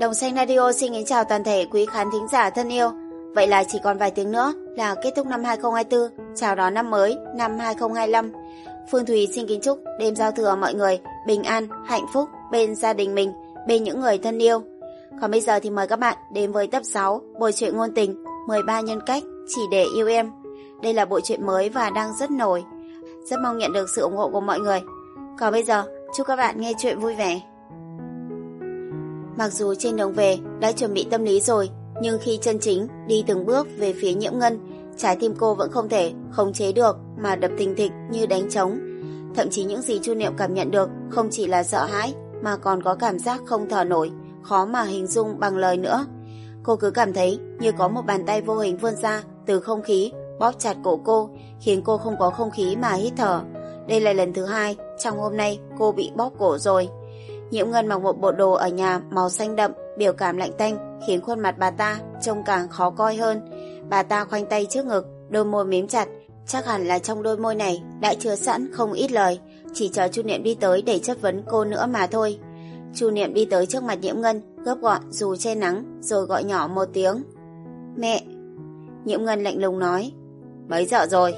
Đồng Xanh Radio xin kính chào toàn thể quý khán thính giả thân yêu. Vậy là chỉ còn vài tiếng nữa là kết thúc năm 2024, chào đón năm mới, năm 2025. Phương Thùy xin kính chúc đêm giao thừa mọi người bình an, hạnh phúc bên gia đình mình, bên những người thân yêu. Còn bây giờ thì mời các bạn đến với tập 6 Bộ truyện ngôn tình 13 nhân cách chỉ để yêu em. Đây là bộ truyện mới và đang rất nổi. Rất mong nhận được sự ủng hộ của mọi người. Còn bây giờ, chúc các bạn nghe chuyện vui vẻ. Mặc dù trên đường về đã chuẩn bị tâm lý rồi, nhưng khi chân chính đi từng bước về phía nhiễm ngân, trái tim cô vẫn không thể khống chế được mà đập thình thịch như đánh trống. Thậm chí những gì Chu Niệm cảm nhận được không chỉ là sợ hãi mà còn có cảm giác không thở nổi, khó mà hình dung bằng lời nữa. Cô cứ cảm thấy như có một bàn tay vô hình vươn ra từ không khí bóp chặt cổ cô, khiến cô không có không khí mà hít thở. Đây là lần thứ hai trong hôm nay cô bị bóp cổ rồi. Nhiễm Ngân mặc một bộ đồ ở nhà màu xanh đậm, biểu cảm lạnh tanh, khiến khuôn mặt bà ta trông càng khó coi hơn. Bà ta khoanh tay trước ngực, đôi môi mím chặt, chắc hẳn là trong đôi môi này đã chứa sẵn không ít lời, chỉ chờ Chu Niệm đi tới để chất vấn cô nữa mà thôi. Chu Niệm đi tới trước mặt Nhiễm Ngân, gấp gọn dù che nắng, rồi gọi nhỏ một tiếng. Mẹ! Nhiễm Ngân lạnh lùng nói. Mấy giờ rồi?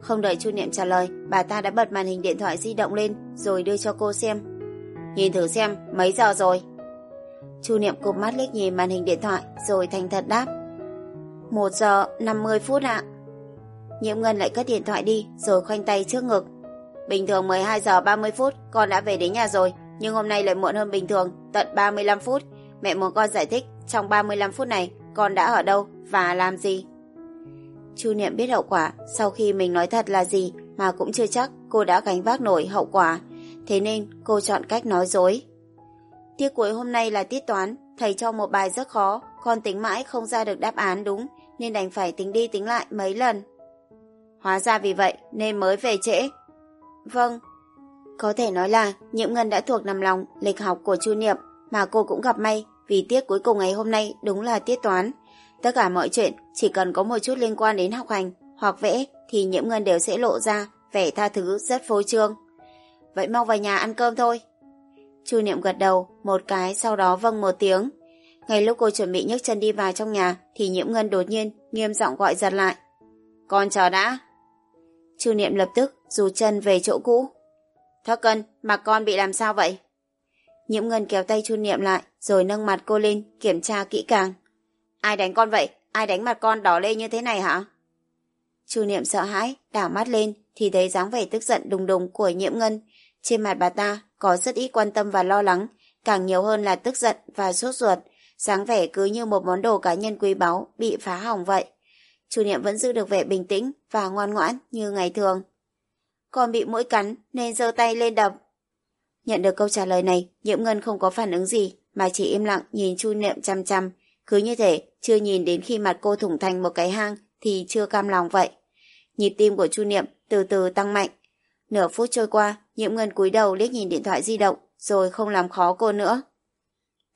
Không đợi Chu Niệm trả lời, bà ta đã bật màn hình điện thoại di động lên rồi đưa cho cô xem. Nhìn thử xem, mấy giờ rồi? Chu Niệm cụp mắt liếc nhìn màn hình điện thoại rồi thành thật đáp. Một giờ 50 phút ạ. Nhiễm Ngân lại cất điện thoại đi rồi khoanh tay trước ngực. Bình thường 12 giờ 30 phút con đã về đến nhà rồi, nhưng hôm nay lại muộn hơn bình thường, tận 35 phút. Mẹ muốn con giải thích trong 35 phút này con đã ở đâu và làm gì. Chu Niệm biết hậu quả sau khi mình nói thật là gì mà cũng chưa chắc cô đã gánh vác nổi hậu quả. Thế nên cô chọn cách nói dối. Tiết cuối hôm nay là tiết toán, thầy cho một bài rất khó, con tính mãi không ra được đáp án đúng, nên đành phải tính đi tính lại mấy lần. Hóa ra vì vậy nên mới về trễ. Vâng. Có thể nói là Nhiễm Ngân đã thuộc nằm lòng lịch học của Chu Niệm mà cô cũng gặp may vì tiết cuối cùng ngày hôm nay đúng là tiết toán. Tất cả mọi chuyện chỉ cần có một chút liên quan đến học hành hoặc vẽ thì Nhiễm Ngân đều sẽ lộ ra vẻ tha thứ rất phô trương. Vậy mau vào nhà ăn cơm thôi. Chu Niệm gật đầu một cái sau đó vâng một tiếng. Ngay lúc cô chuẩn bị nhấc chân đi vào trong nhà thì Nhiễm Ngân đột nhiên nghiêm giọng gọi giật lại. Con chờ đã. Chu Niệm lập tức rú chân về chỗ cũ. Thất cân, mà con bị làm sao vậy? Nhiễm Ngân kéo tay Chu Niệm lại rồi nâng mặt cô lên kiểm tra kỹ càng. Ai đánh con vậy? Ai đánh mặt con đỏ lên như thế này hả? Chu Niệm sợ hãi, đảo mắt lên thì thấy dáng vẻ tức giận đùng đùng của Nhiễm Ngân. Trên mặt bà ta có rất ít quan tâm và lo lắng, càng nhiều hơn là tức giận và sốt ruột, dáng vẻ cứ như một món đồ cá nhân quý báu bị phá hỏng vậy. Chu Niệm vẫn giữ được vẻ bình tĩnh và ngoan ngoãn như ngày thường. Con bị mũi cắn nên giơ tay lên đập. Nhận được câu trả lời này, Nhiễm Ngân không có phản ứng gì mà chỉ im lặng nhìn Chu Niệm chăm chăm, cứ như thể chưa nhìn đến khi mặt cô thủng thành một cái hang thì chưa cam lòng vậy. Nhịp tim của Chu Niệm từ từ tăng mạnh. Nửa phút trôi qua, Nhiễm Ngân cúi đầu liếc nhìn điện thoại di động rồi không làm khó cô nữa.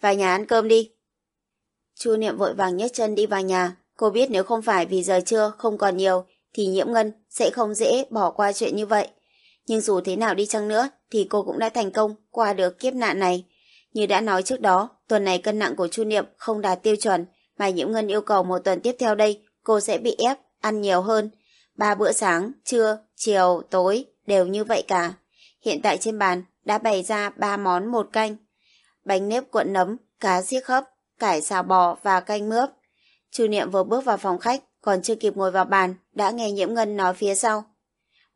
Vào nhà ăn cơm đi. Chu Niệm vội vàng nhấc chân đi vào nhà. Cô biết nếu không phải vì giờ trưa không còn nhiều thì Nhiễm Ngân sẽ không dễ bỏ qua chuyện như vậy. Nhưng dù thế nào đi chăng nữa thì cô cũng đã thành công qua được kiếp nạn này. Như đã nói trước đó, tuần này cân nặng của Chu Niệm không đạt tiêu chuẩn mà Nhiễm Ngân yêu cầu một tuần tiếp theo đây cô sẽ bị ép ăn nhiều hơn. Ba bữa sáng, trưa, chiều, tối đều như vậy cả. Hiện tại trên bàn đã bày ra ba món một canh. Bánh nếp cuộn nấm, cá xiếc hấp, cải xào bò và canh mướp. Chu Niệm vừa bước vào phòng khách, còn chưa kịp ngồi vào bàn, đã nghe Nhiễm Ngân nói phía sau.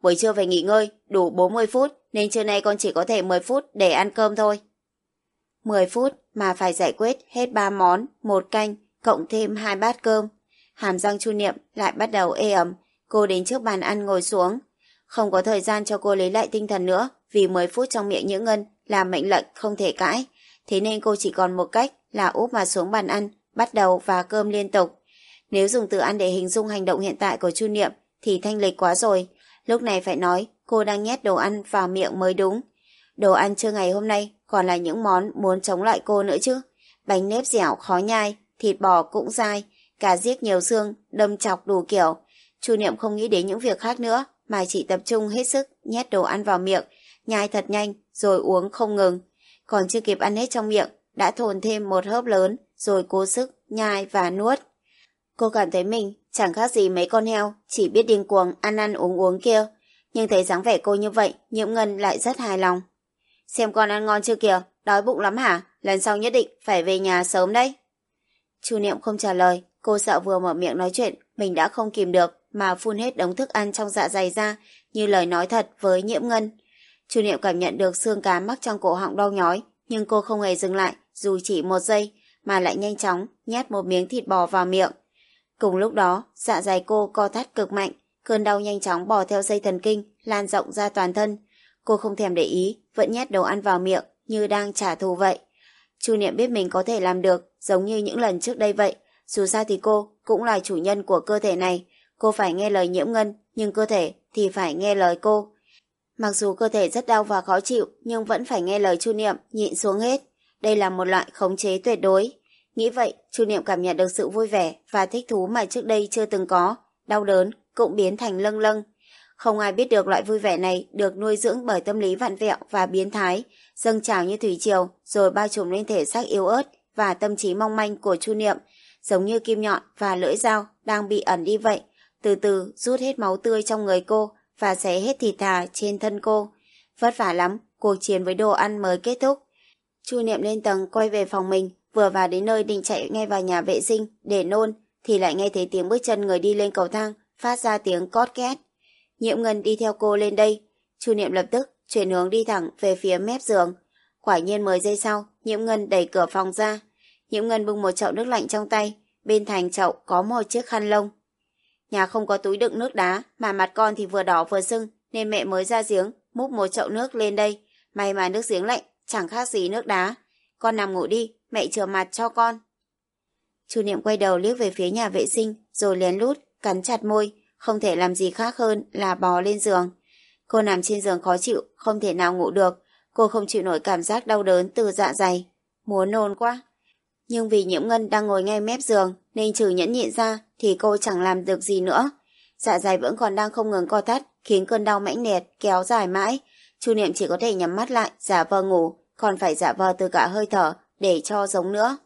Buổi trưa phải nghỉ ngơi, đủ 40 phút, nên trưa nay con chỉ có thể 10 phút để ăn cơm thôi. 10 phút mà phải giải quyết hết 3 món, một canh, cộng thêm hai bát cơm. Hàm răng Chu Niệm lại bắt đầu ê ẩm, cô đến trước bàn ăn ngồi xuống. Không có thời gian cho cô lấy lại tinh thần nữa, vì 10 phút trong miệng Nhữ Ngân là mệnh lệnh không thể cãi. Thế nên cô chỉ còn một cách là úp mà xuống bàn ăn, bắt đầu và cơm liên tục. Nếu dùng từ ăn để hình dung hành động hiện tại của Chu Niệm thì thanh lịch quá rồi. Lúc này phải nói cô đang nhét đồ ăn vào miệng mới đúng. Đồ ăn trưa ngày hôm nay còn là những món muốn chống lại cô nữa chứ. Bánh nếp dẻo khó nhai, thịt bò cũng dai, cả giết nhiều xương, đâm chọc đủ kiểu. Chu Niệm không nghĩ đến những việc khác nữa, mà chỉ tập trung hết sức nhét đồ ăn vào miệng, nhai thật nhanh rồi uống không ngừng. Còn chưa kịp ăn hết trong miệng, đã thồn thêm một hớp lớn, rồi cố sức, nhai và nuốt. Cô cảm thấy mình chẳng khác gì mấy con heo, chỉ biết điên cuồng ăn ăn uống uống kia. Nhưng thấy dáng vẻ cô như vậy, Nhiễm Ngân lại rất hài lòng. Xem con ăn ngon chưa kìa, đói bụng lắm hả? Lần sau nhất định phải về nhà sớm đấy. Chu Niệm không trả lời, cô sợ vừa mở miệng nói chuyện, mình đã không kìm được mà phun hết đống thức ăn trong dạ dày ra, như lời nói thật với Nhiễm Ngân. Chu Niệm cảm nhận được xương cá mắc trong cổ họng đau nhói, nhưng cô không hề dừng lại, dù chỉ một giây, mà lại nhanh chóng nhét một miếng thịt bò vào miệng. Cùng lúc đó, dạ dày cô co thắt cực mạnh, cơn đau nhanh chóng bò theo dây thần kinh, lan rộng ra toàn thân. Cô không thèm để ý, vẫn nhét đồ ăn vào miệng, như đang trả thù vậy. Chu Niệm biết mình có thể làm được, giống như những lần trước đây vậy. Dù sao thì cô cũng là chủ nhân của cơ thể này. Cô phải nghe lời nhiễm ngân, nhưng cơ thể thì phải nghe lời cô. Mặc dù cơ thể rất đau và khó chịu, nhưng vẫn phải nghe lời Chu Niệm, nhịn xuống hết. Đây là một loại khống chế tuyệt đối. Nghĩ vậy, Chu Niệm cảm nhận được sự vui vẻ và thích thú mà trước đây chưa từng có. Đau đớn cũng biến thành lâng lâng. Không ai biết được loại vui vẻ này được nuôi dưỡng bởi tâm lý vặn vẹo và biến thái, dâng trào như thủy triều rồi bao trùm lên thể xác yếu ớt và tâm trí mong manh của Chu Niệm, giống như kim nhọn và lưỡi dao đang bị ẩn đi vậy, từ từ rút hết máu tươi trong người cô và xé hết thịt thà trên thân cô. Vất vả lắm, cuộc chiến với đồ ăn mới kết thúc. Chu Niệm lên tầng quay về phòng mình, vừa vào đến nơi định chạy ngay vào nhà vệ sinh để nôn, thì lại nghe thấy tiếng bước chân người đi lên cầu thang, phát ra tiếng cót két. Nhiễm Ngân đi theo cô lên đây. Chu Niệm lập tức chuyển hướng đi thẳng về phía mép giường. Quả nhiên 10 giây sau, Nhiễm Ngân đẩy cửa phòng ra. Nhiễm Ngân bưng một chậu nước lạnh trong tay, bên thành chậu có một chiếc khăn lông. Nhà không có túi đựng nước đá, mà mặt con thì vừa đỏ vừa sưng, nên mẹ mới ra giếng, múc một chậu nước lên đây. May mà nước giếng lạnh, chẳng khác gì nước đá. Con nằm ngủ đi, mẹ chừa mặt cho con. Chu Niệm quay đầu liếc về phía nhà vệ sinh, rồi lén lút, cắn chặt môi, không thể làm gì khác hơn là bò lên giường. Cô nằm trên giường khó chịu, không thể nào ngủ được. Cô không chịu nổi cảm giác đau đớn từ dạ dày. Muốn nôn quá. Nhưng vì nhiễm ngân đang ngồi ngay mép giường, nên trừ nhẫn nhịn ra thì cô chẳng làm được gì nữa. Dạ dày vẫn còn đang không ngừng co thắt, khiến cơn đau mãnh liệt kéo dài mãi. Chu Niệm chỉ có thể nhắm mắt lại, giả vờ ngủ, còn phải giả vờ từ cả hơi thở để cho giống nữa.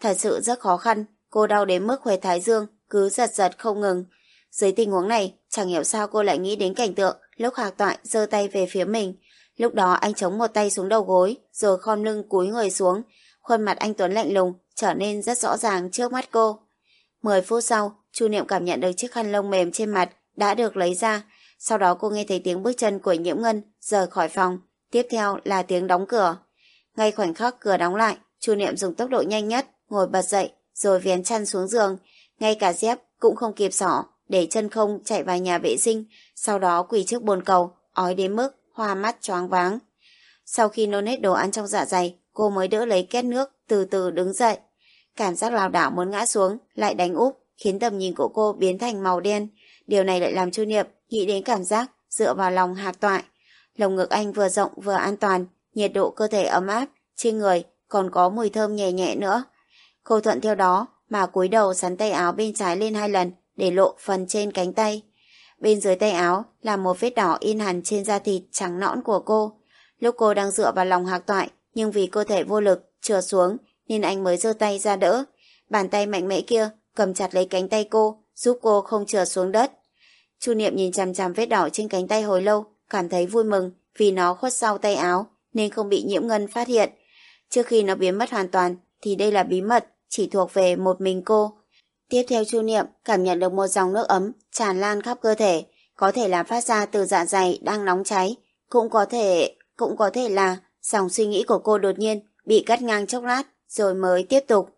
Thật sự rất khó khăn, cô đau đến mức khuê thái dương, cứ giật giật không ngừng. Dưới tình huống này, chẳng hiểu sao cô lại nghĩ đến cảnh tượng lúc Hạc Toại giơ tay về phía mình. Lúc đó anh chống một tay xuống đầu gối, rồi khom lưng cúi người xuống. Khuôn mặt anh Tuấn lạnh lùng, trở nên rất rõ ràng trước mắt cô. Mười phút sau, Chu Niệm cảm nhận được chiếc khăn lông mềm trên mặt đã được lấy ra. Sau đó cô nghe thấy tiếng bước chân của Nhiễm Ngân rời khỏi phòng. Tiếp theo là tiếng đóng cửa. Ngay khoảnh khắc cửa đóng lại, Chu Niệm dùng tốc độ nhanh nhất, ngồi bật dậy, rồi vén chăn xuống giường. Ngay cả dép cũng không kịp xỏ, để chân không chạy vào nhà vệ sinh, sau đó quỳ trước bồn cầu, ói đến mức hoa mắt choáng váng. Sau khi nôn hết đồ ăn trong dạ dày, cô mới đỡ lấy két nước, từ từ đứng dậy. Cảm giác lao đảo muốn ngã xuống, lại đánh úp, khiến tầm nhìn của cô biến thành màu đen. Điều này lại làm Chu Niệm nghĩ đến cảm giác dựa vào lòng hạc toại. Lồng ngực anh vừa rộng vừa an toàn, nhiệt độ cơ thể ấm áp, trên người còn có mùi thơm nhẹ nhẹ nữa. Cô thuận theo đó mà cúi đầu sắn tay áo bên trái lên hai lần, để lộ phần trên cánh tay. Bên dưới tay áo là một vết đỏ in hẳn trên da thịt trắng nõn của cô. Lúc cô đang dựa vào lòng hạc toại, nhưng vì cơ thể vô lực, trượt xuống, nên anh mới giơ tay ra đỡ. Bàn tay mạnh mẽ kia cầm chặt lấy cánh tay cô, giúp cô không trượt xuống đất. Chu Niệm nhìn chằm chằm vết đỏ trên cánh tay hồi lâu, cảm thấy vui mừng vì nó khuất sau tay áo, nên không bị nhiễm ngân phát hiện. Trước khi nó biến mất hoàn toàn, thì đây là bí mật, chỉ thuộc về một mình cô. Tiếp theo Chu Niệm cảm nhận được một dòng nước ấm tràn lan khắp cơ thể, có thể là phát ra từ dạ dày đang nóng cháy, cũng có thể cũng có thể là dòng suy nghĩ của cô đột nhiên bị cắt ngang chốc lát rồi mới tiếp tục.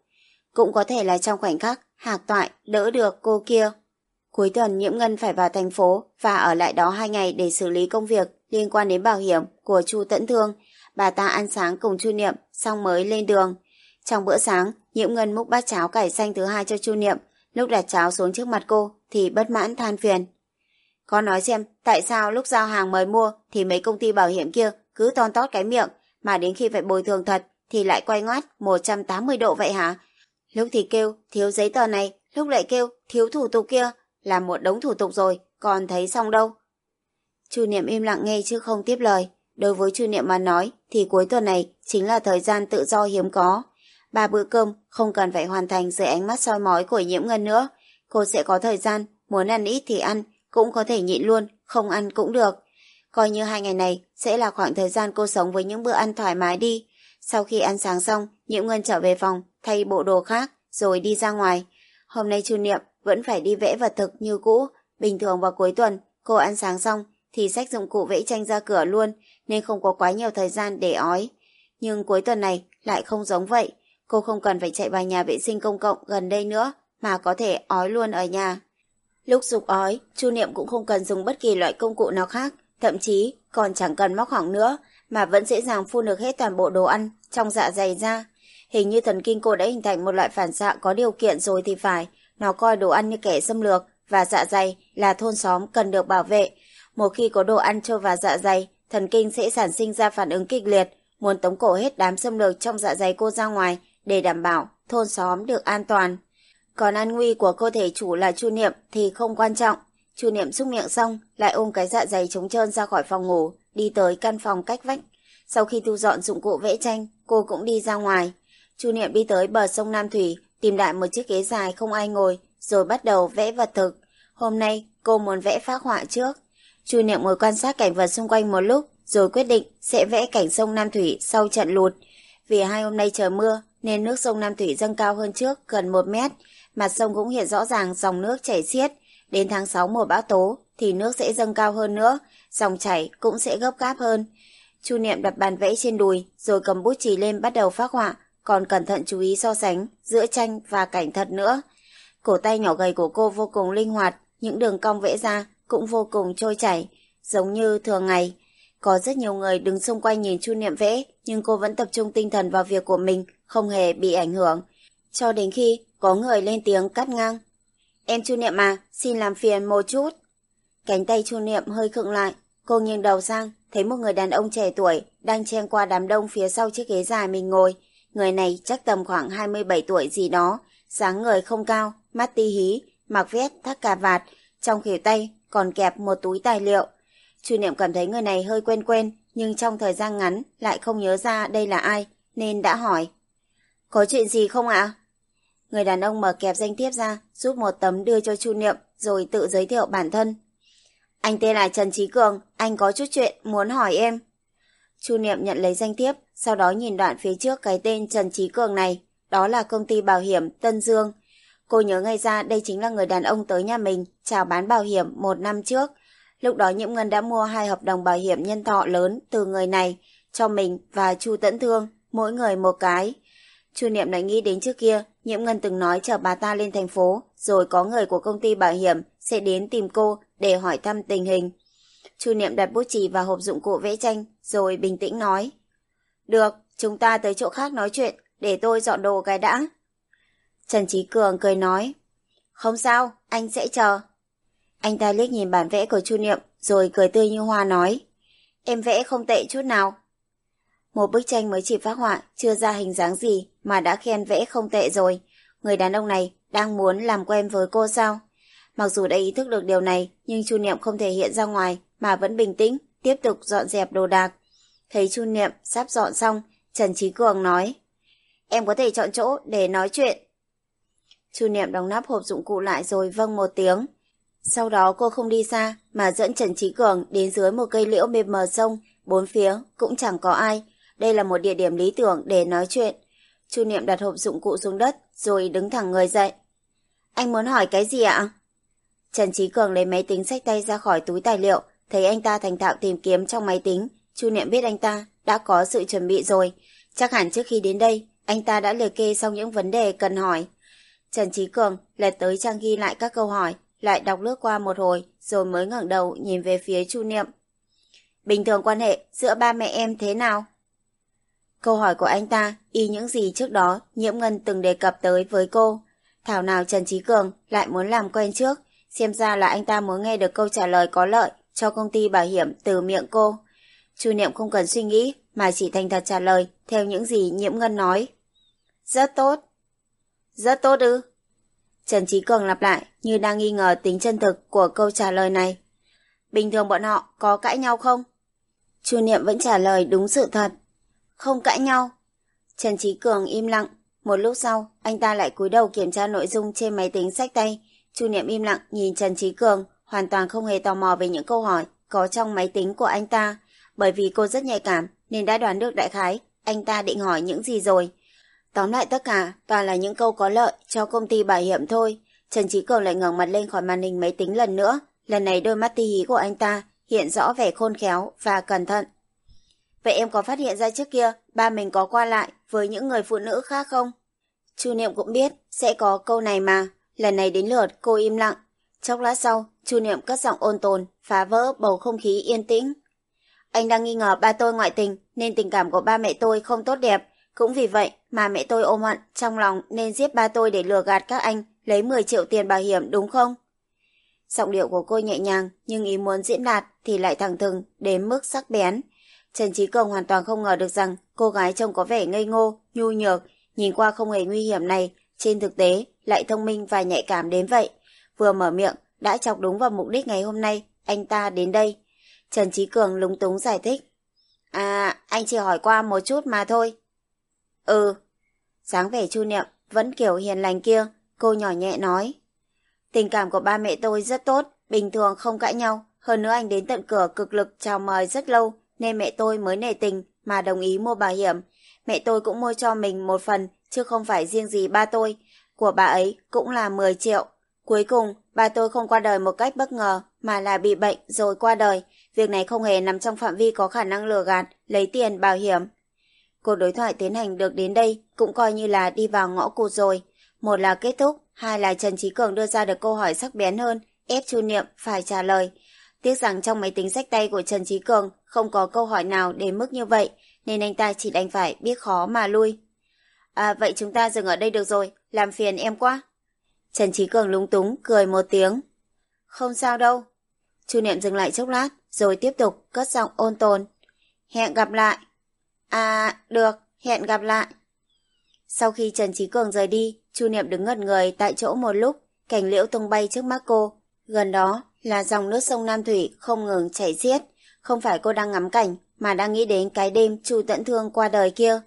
Cũng có thể là trong khoảnh khắc Hạc Toại đỡ được cô kia. Cuối tuần Nhiễm Ngân phải vào thành phố và ở lại đó hai ngày để xử lý công việc liên quan đến bảo hiểm của Chu Tẫn Thương. Bà ta ăn sáng cùng Chu Niệm xong mới lên đường. Trong bữa sáng, Nhiễm Ngân múc bát cháo cải xanh thứ hai cho Chu Niệm, lúc đặt cháo xuống trước mặt cô thì bất mãn than phiền. Con nói xem, tại sao lúc giao hàng mời mua thì mấy công ty bảo hiểm kia cứ ton tót cái miệng, mà đến khi phải bồi thường thật thì lại quay ngoắt 180 độ vậy hả? Lúc thì kêu thiếu giấy tờ này, lúc lại kêu thiếu thủ tục kia, là một đống thủ tục rồi, còn thấy xong đâu. Chu Niệm im lặng nghe chứ không tiếp lời. Đối với Chu Niệm mà nói thì cuối tuần này chính là thời gian tự do hiếm có. ba bữa cơm không cần phải hoàn thành dưới ánh mắt soi mói của nhiễm ngân nữa. Cô sẽ có thời gian, muốn ăn ít thì ăn, cũng có thể nhịn luôn, không ăn cũng được. Coi như hai ngày này sẽ là khoảng thời gian cô sống với những bữa ăn thoải mái đi. Sau khi ăn sáng xong, Nhiễm Ngân trở về phòng, thay bộ đồ khác, rồi đi ra ngoài. Hôm nay Chu Niệm vẫn phải đi vẽ vật thực như cũ. Bình thường vào cuối tuần, cô ăn sáng xong thì xách dụng cụ vẽ tranh ra cửa luôn, nên không có quá nhiều thời gian để ói. Nhưng cuối tuần này lại không giống vậy. Cô không cần phải chạy vào nhà vệ sinh công cộng gần đây nữa, mà có thể ói luôn ở nhà. Lúc dục ói, Chu Niệm cũng không cần dùng bất kỳ loại công cụ nào khác, thậm chí còn chẳng cần móc hỏng nữa, mà vẫn dễ dàng phun được hết toàn bộ đồ ăn trong dạ dày ra. Hình như thần kinh cô đã hình thành một loại phản xạ có điều kiện rồi thì phải, nó coi đồ ăn như kẻ xâm lược và dạ dày là thôn xóm cần được bảo vệ. Một khi có đồ ăn trôi vào dạ dày, thần kinh sẽ sản sinh ra phản ứng kịch liệt, muốn tống cổ hết đám xâm lược trong dạ dày cô ra ngoài để đảm bảo thôn xóm được an toàn. Còn an nguy của cơ thể chủ là chu niệm thì không quan trọng. Chu niệm xúc miệng xong, lại ôm cái dạ dày trống trơn ra khỏi phòng ngủ, đi tới căn phòng cách vách. Sau khi thu dọn dụng cụ vẽ tranh, cô cũng đi ra ngoài. Chu niệm đi tới bờ sông Nam Thủy, tìm đại một chiếc ghế dài không ai ngồi, rồi bắt đầu vẽ vật thực. Hôm nay, cô muốn vẽ phác họa trước. Chu niệm ngồi quan sát cảnh vật xung quanh một lúc, rồi quyết định sẽ vẽ cảnh sông Nam Thủy sau trận lụt. Vì hai hôm nay trời mưa, nên nước sông Nam Thủy dâng cao hơn trước gần một mét, mặt sông cũng hiện rõ ràng dòng nước chảy xiết. Đến tháng 6 mùa bão tố thì nước sẽ dâng cao hơn nữa, dòng chảy cũng sẽ gấp gáp hơn. Chu Niệm đặt bàn vẽ trên đùi, rồi cầm bút chì lên bắt đầu phác họa, còn cẩn thận chú ý so sánh giữa tranh và cảnh thật nữa. Cổ tay nhỏ gầy của cô vô cùng linh hoạt, những đường cong vẽ ra cũng vô cùng trôi chảy, giống như thường ngày. Có rất nhiều người đứng xung quanh nhìn Chu Niệm vẽ, nhưng cô vẫn tập trung tinh thần vào việc của mình, không hề bị ảnh hưởng. Cho đến khi có người lên tiếng cắt ngang. Em Chu Niệm à, xin làm phiền một chút. Cánh tay Chu Niệm hơi khựng lại, cô nghiêng đầu sang, thấy một người đàn ông trẻ tuổi đang chen qua đám đông phía sau chiếc ghế dài mình ngồi. Người này chắc tầm khoảng 27 tuổi gì đó, dáng người không cao, mắt ti hí, mặc vest thắt cà vạt, trong khỉu tay còn kẹp một túi tài liệu. Chu Niệm cảm thấy người này hơi quen quen, nhưng trong thời gian ngắn lại không nhớ ra đây là ai, nên đã hỏi. Có chuyện gì không ạ? Người đàn ông mở kẹp danh thiếp ra, rút một tấm đưa cho Chu Niệm, rồi tự giới thiệu bản thân. Anh tên là Trần Trí Cường, anh có chút chuyện muốn hỏi em. Chu Niệm nhận lấy danh thiếp, sau đó nhìn đoạn phía trước cái tên Trần Trí Cường này, đó là công ty bảo hiểm Tân Dương. Cô nhớ ngay ra đây chính là người đàn ông tới nhà mình chào bán bảo hiểm một năm trước. Lúc đó Nhiễm Ngân đã mua hai hợp đồng bảo hiểm nhân thọ lớn từ người này, cho mình và Chu Tẫn Thương, mỗi người một cái. Chu Niệm lại nghĩ đến trước kia, Nhiễm Ngân từng nói chờ bà ta lên thành phố, rồi có người của công ty bảo hiểm sẽ đến tìm cô để hỏi thăm tình hình. Chu Niệm đặt bút chì vào hộp dụng cụ vẽ tranh, rồi bình tĩnh nói. Được, chúng ta tới chỗ khác nói chuyện, để tôi dọn đồ cái đã. Trần Trí Cường cười nói. Không sao, anh sẽ chờ. Anh ta liếc nhìn bản vẽ của Chu Niệm, rồi cười tươi như hoa nói. Em vẽ không tệ chút nào. Một bức tranh mới chỉ phát họa, chưa ra hình dáng gì mà đã khen vẽ không tệ rồi. Người đàn ông này đang muốn làm quen với cô sao? Mặc dù đã ý thức được điều này, nhưng Chu Niệm không thể hiện ra ngoài mà vẫn bình tĩnh, tiếp tục dọn dẹp đồ đạc. Thấy Chu Niệm sắp dọn xong, Trần Trí Cường nói, em có thể chọn chỗ để nói chuyện. Chu Niệm đóng nắp hộp dụng cụ lại rồi vâng một tiếng. Sau đó cô không đi xa mà dẫn Trần Trí Cường đến dưới một cây liễu mềm mờ sông, bốn phía cũng chẳng có ai. Đây là một địa điểm lý tưởng để nói chuyện. Chu Niệm đặt hộp dụng cụ xuống đất rồi đứng thẳng người dậy. Anh muốn hỏi cái gì ạ? Trần Trí Cường lấy máy tính sách tay ra khỏi túi tài liệu, thấy anh ta thành thạo tìm kiếm trong máy tính. Chu Niệm biết anh ta đã có sự chuẩn bị rồi. Chắc hẳn trước khi đến đây, anh ta đã liệt kê xong những vấn đề cần hỏi. Trần Trí Cường lật tới trang ghi lại các câu hỏi, lại đọc lướt qua một hồi, rồi mới ngẩng đầu nhìn về phía Chu Niệm. Bình thường quan hệ giữa ba mẹ em thế nào? Câu hỏi của anh ta y những gì trước đó Nhiễm Ngân từng đề cập tới với cô. Thảo nào Trần Trí Cường lại muốn làm quen trước, xem ra là anh ta muốn nghe được câu trả lời có lợi cho công ty bảo hiểm từ miệng cô. Chu Niệm không cần suy nghĩ mà chỉ thành thật trả lời theo những gì Nhiễm Ngân nói. Rất tốt. Rất tốt ư? Trần Trí Cường lặp lại như đang nghi ngờ tính chân thực của câu trả lời này. Bình thường bọn họ có cãi nhau không? Chu Niệm vẫn trả lời đúng sự thật. Không cãi nhau. Trần Trí Cường im lặng. Một lúc sau, anh ta lại cúi đầu kiểm tra nội dung trên máy tính sách tay. Chu Niệm im lặng nhìn Trần Trí Cường, hoàn toàn không hề tò mò về những câu hỏi có trong máy tính của anh ta. Bởi vì cô rất nhạy cảm nên đã đoán được đại khái anh ta định hỏi những gì rồi. Tóm lại tất cả toàn là những câu có lợi cho công ty bảo hiểm thôi. Trần Trí Cường lại ngẩng mặt lên khỏi màn hình máy tính lần nữa. Lần này đôi mắt ti hí của anh ta hiện rõ vẻ khôn khéo và cẩn thận. Vậy em có phát hiện ra trước kia ba mình có qua lại với những người phụ nữ khác không? Chu Niệm cũng biết sẽ có câu này mà. Lần này đến lượt cô im lặng. Chốc lát sau, Chu Niệm cất giọng ôn tồn, phá vỡ bầu không khí yên tĩnh. Anh đang nghi ngờ ba tôi ngoại tình nên tình cảm của ba mẹ tôi không tốt đẹp. Cũng vì vậy mà mẹ tôi ôm hận trong lòng nên giết ba tôi để lừa gạt các anh lấy 10 triệu tiền bảo hiểm đúng không? Giọng điệu của cô nhẹ nhàng nhưng ý muốn diễn đạt thì lại thẳng thừng đến mức sắc bén. Trần Trí Cường hoàn toàn không ngờ được rằng cô gái trông có vẻ ngây ngô, nhu nhược, nhìn qua không hề nguy hiểm này, trên thực tế lại thông minh và nhạy cảm đến vậy. Vừa mở miệng, đã chọc đúng vào mục đích ngày hôm nay, anh ta đến đây. Trần Trí Cường lúng túng giải thích. À, anh chỉ hỏi qua một chút mà thôi. Ừ. sáng vẻ chu niệm, vẫn kiểu hiền lành kia, cô nhỏ nhẹ nói. Tình cảm của ba mẹ tôi rất tốt, bình thường không cãi nhau. Hơn nữa anh đến tận cửa cực lực chào mời rất lâu, nên mẹ tôi mới nể tình mà đồng ý mua bảo hiểm. Mẹ tôi cũng mua cho mình một phần, chứ không phải riêng gì ba tôi. Của bà ấy cũng là 10 triệu. Cuối cùng, ba tôi không qua đời một cách bất ngờ, mà là bị bệnh rồi qua đời. Việc này không hề nằm trong phạm vi có khả năng lừa gạt, lấy tiền bảo hiểm. Cuộc đối thoại tiến hành được đến đây cũng coi như là đi vào ngõ cụt rồi. Một là kết thúc, hai là Trần Trí Cường đưa ra được câu hỏi sắc bén hơn, ép Chu Niệm phải trả lời. Tiếc rằng trong máy tính sách tay của Trần Trí Cường không có câu hỏi nào đến mức như vậy, nên anh ta chỉ đành phải biết khó mà lui. À vậy chúng ta dừng ở đây được rồi, làm phiền em quá. Trần Trí Cường lúng túng, cười một tiếng. Không sao đâu. Chu Niệm dừng lại chốc lát, rồi tiếp tục cất giọng ôn tồn. Hẹn gặp lại. À, được, hẹn gặp lại. Sau khi Trần Trí Cường rời đi, Chu Niệm đứng ngẩn người tại chỗ một lúc, cảnh liễu tung bay trước mắt cô. Gần đó là dòng nước sông Nam Thủy không ngừng chảy xiết. Không phải cô đang ngắm cảnh, mà đang nghĩ đến cái đêm Chu Tẫn Thương qua đời kia.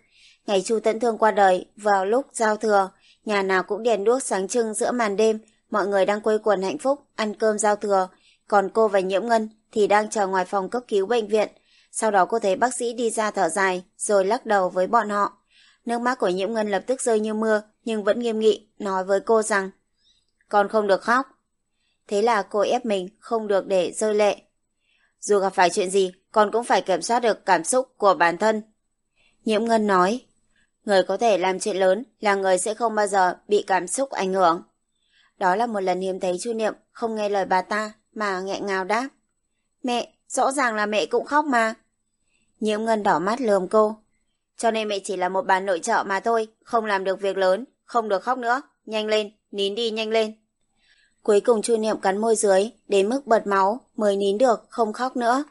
Ngày Chu Tẫn Thương qua đời, vào lúc giao thừa, nhà nào cũng đèn đuốc sáng trưng giữa màn đêm, mọi người đang quây quần hạnh phúc, ăn cơm giao thừa. Còn cô và Nhiễm Ngân thì đang chờ ngoài phòng cấp cứu bệnh viện. Sau đó cô thấy bác sĩ đi ra thở dài, rồi lắc đầu với bọn họ. Nước mắt của Nhiễm Ngân lập tức rơi như mưa, nhưng vẫn nghiêm nghị, nói với cô rằng Con không được khóc. Thế là cô ép mình không được để rơi lệ. Dù gặp phải chuyện gì, con cũng phải kiểm soát được cảm xúc của bản thân. Nhiễm Ngân nói, người có thể làm chuyện lớn là người sẽ không bao giờ bị cảm xúc ảnh hưởng. Đó là một lần hiếm thấy Chu Niệm không nghe lời bà ta mà nghẹn ngào đáp. Mẹ, rõ ràng là mẹ cũng khóc mà. Nhiễm Ngân đỏ mắt lườm cô. Cho nên mẹ chỉ là một bà nội trợ mà thôi, không làm được việc lớn, không được khóc nữa. Nhanh lên, nín đi nhanh lên. Cuối cùng Chu Niệm cắn môi dưới, đến mức bật máu, mới nín được, không khóc nữa.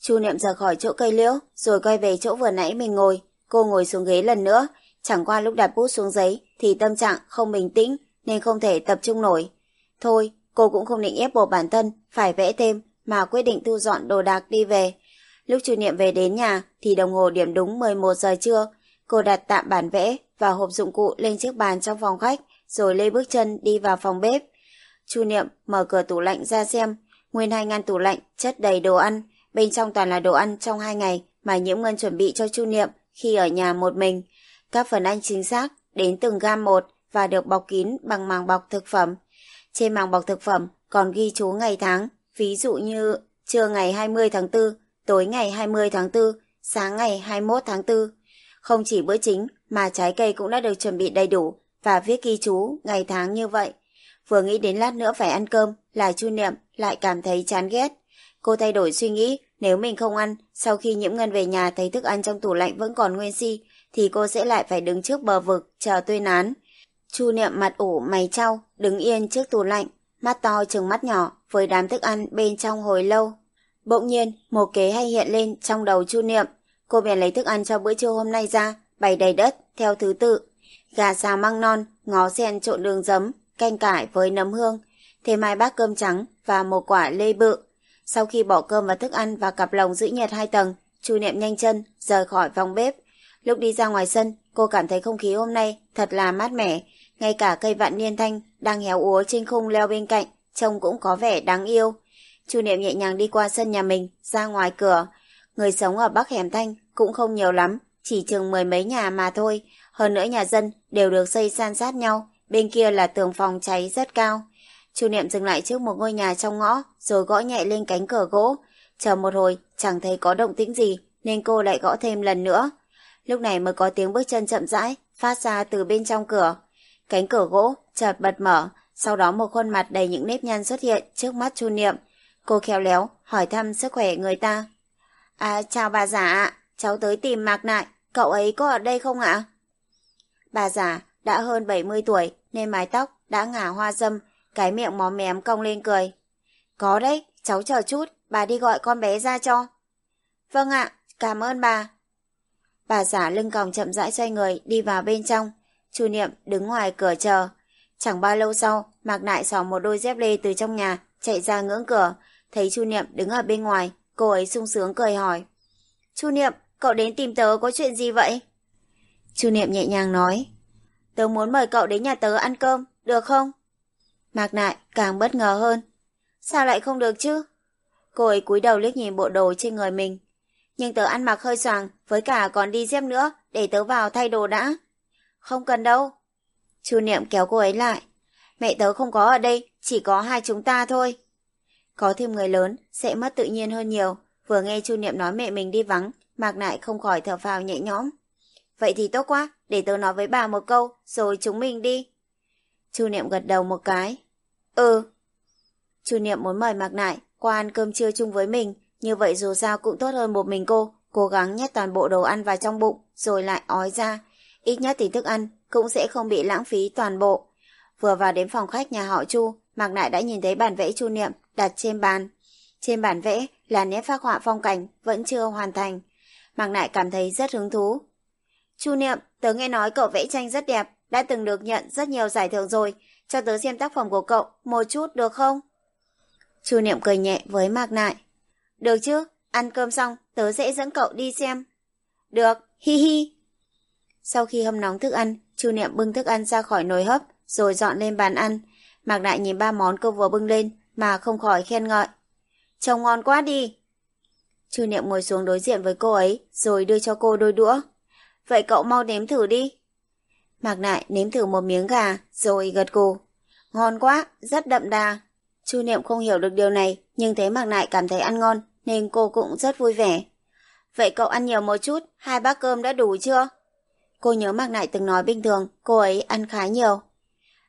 Chu Niệm rời khỏi chỗ cây liễu, rồi quay về chỗ vừa nãy mình ngồi. Cô ngồi xuống ghế lần nữa, chẳng qua lúc đặt bút xuống giấy thì tâm trạng không bình tĩnh nên không thể tập trung nổi. Thôi, cô cũng không định ép buộc bản thân phải vẽ thêm mà quyết định thu dọn đồ đạc đi về. Lúc Chu Niệm về đến nhà thì đồng hồ điểm đúng 11 giờ trưa. Cô đặt tạm bản vẽ và hộp dụng cụ lên chiếc bàn trong phòng khách rồi lê bước chân đi vào phòng bếp. Chu Niệm mở cửa tủ lạnh ra xem. Nguyên hai ngăn tủ lạnh chất đầy đồ ăn. Bên trong toàn là đồ ăn trong hai ngày mà Nhiễm Ngân chuẩn bị cho Chu Niệm khi ở nhà một mình. Các phần ăn chính xác đến từng gam một và được bọc kín bằng màng bọc thực phẩm. Trên màng bọc thực phẩm còn ghi chú ngày tháng, ví dụ như trưa ngày 20 tháng 4, tối ngày 20 tháng 4, sáng ngày 21 tháng 4. Không chỉ bữa chính mà trái cây cũng đã được chuẩn bị đầy đủ và viết ghi chú ngày tháng như vậy. Vừa nghĩ đến lát nữa phải ăn cơm là Chu Niệm lại cảm thấy chán ghét. Cô thay đổi suy nghĩ, nếu mình không ăn, sau khi Nhiễm Ngân về nhà thấy thức ăn trong tủ lạnh vẫn còn nguyên si, thì cô sẽ lại phải đứng trước bờ vực chờ tuyên án. Chu Niệm mặt ủ mày trao, đứng yên trước tủ lạnh, mắt to trừng mắt nhỏ với đám thức ăn bên trong hồi lâu. Bỗng nhiên, một kế hay hiện lên trong đầu Chu Niệm. Cô bèn lấy thức ăn cho bữa trưa hôm nay ra, bày đầy đất, theo thứ tự. Gà xào măng non, ngó sen trộn đường giấm, canh cải với nấm hương, thêm hai bát cơm trắng và một quả lê bự. Sau khi bỏ cơm và thức ăn vào cặp lồng giữ nhiệt hai tầng, Chu Niệm nhanh chân rời khỏi phòng bếp. Lúc đi ra ngoài sân, cô cảm thấy không khí hôm nay thật là mát mẻ. Ngay cả cây vạn niên thanh đang héo úa trên khung leo bên cạnh, trông cũng có vẻ đáng yêu. Chu Niệm nhẹ nhàng đi qua sân nhà mình, ra ngoài cửa. Người sống ở Bắc Hẻm Thanh cũng không nhiều lắm, chỉ chừng mười mấy nhà mà thôi. Hơn nữa nhà dân đều được xây san sát nhau, bên kia là tường phòng cháy rất cao. Chu Niệm dừng lại trước một ngôi nhà trong ngõ, rồi gõ nhẹ lên cánh cửa gỗ. Chờ một hồi, chẳng thấy có động tĩnh gì, nên cô lại gõ thêm lần nữa. Lúc này mới có tiếng bước chân chậm rãi, phát ra từ bên trong cửa. Cánh cửa gỗ chợt bật mở, sau đó một khuôn mặt đầy những nếp nhăn xuất hiện trước mắt Chu Niệm. Cô khéo léo, hỏi thăm sức khỏe người ta. À, chào bà già ạ, cháu tới tìm Mạc Nại, cậu ấy có ở đây không ạ? Bà già đã hơn 70 tuổi nên mái tóc đã ngả hoa dâm, cái miệng móm mém cong lên cười. Có đấy, cháu chờ chút, bà đi gọi con bé ra cho. Vâng ạ, cảm ơn bà. Bà giả lưng còng chậm rãi xoay người đi vào bên trong. Chu Niệm đứng ngoài cửa chờ. Chẳng bao lâu sau, Mạc Nại xỏ một đôi dép lê từ trong nhà, chạy ra ngưỡng cửa. Thấy Chu Niệm đứng ở bên ngoài, cô ấy sung sướng cười hỏi. Chu Niệm, cậu đến tìm tớ có chuyện gì vậy? Chu Niệm nhẹ nhàng nói. Tớ muốn mời cậu đến nhà tớ ăn cơm, được không? Mạc Nại càng bất ngờ hơn. Sao lại không được chứ? Cô ấy cúi đầu liếc nhìn bộ đồ trên người mình. Nhưng tớ ăn mặc hơi xoàng, với cả còn đi dép nữa, để tớ vào thay đồ đã. Không cần đâu. Chu Niệm kéo cô ấy lại. Mẹ tớ không có ở đây, chỉ có hai chúng ta thôi. Có thêm người lớn, sẽ mất tự nhiên hơn nhiều. Vừa nghe Chu Niệm nói mẹ mình đi vắng, Mạc Nại không khỏi thở phào nhẹ nhõm. Vậy thì tốt quá, để tớ nói với bà một câu, rồi chúng mình đi. Chu Niệm gật đầu một cái. Ừ. Chu Niệm muốn mời Mạc Nại qua ăn cơm trưa chung với mình, như vậy dù sao cũng tốt hơn một mình cô, cố gắng nhét toàn bộ đồ ăn vào trong bụng, rồi lại ói ra. Ít nhất thì thức ăn cũng sẽ không bị lãng phí toàn bộ. Vừa vào đến phòng khách nhà họ Chu, Mạc Nại đã nhìn thấy bản vẽ Chu Niệm đặt trên bàn. Trên bản vẽ là nét phác họa phong cảnh vẫn chưa hoàn thành. Mạc Nại cảm thấy rất hứng thú. Chu Niệm, tớ nghe nói cậu vẽ tranh rất đẹp, đã từng được nhận rất nhiều giải thưởng rồi. Cho tớ xem tác phẩm của cậu một chút được không? Chu Niệm cười nhẹ với Mạc Nại. Được chứ, ăn cơm xong, tớ sẽ dẫn cậu đi xem. Được, hi hi. Sau khi hâm nóng thức ăn, Chu Niệm bưng thức ăn ra khỏi nồi hấp, rồi dọn lên bàn ăn. Mạc Nại nhìn ba món cô vừa bưng lên, mà không khỏi khen ngợi. Trông ngon quá đi. Chu Niệm ngồi xuống đối diện với cô ấy, rồi đưa cho cô đôi đũa. Vậy cậu mau nếm thử đi. Mạc Nại nếm thử một miếng gà, rồi gật gù. Ngon quá, rất đậm đà. Chu Niệm không hiểu được điều này, nhưng thấy Mạc Nại cảm thấy ăn ngon, nên cô cũng rất vui vẻ. Vậy cậu ăn nhiều một chút, hai bát cơm đã đủ chưa? Cô nhớ Mạc Nại từng nói bình thường, cô ấy ăn khá nhiều.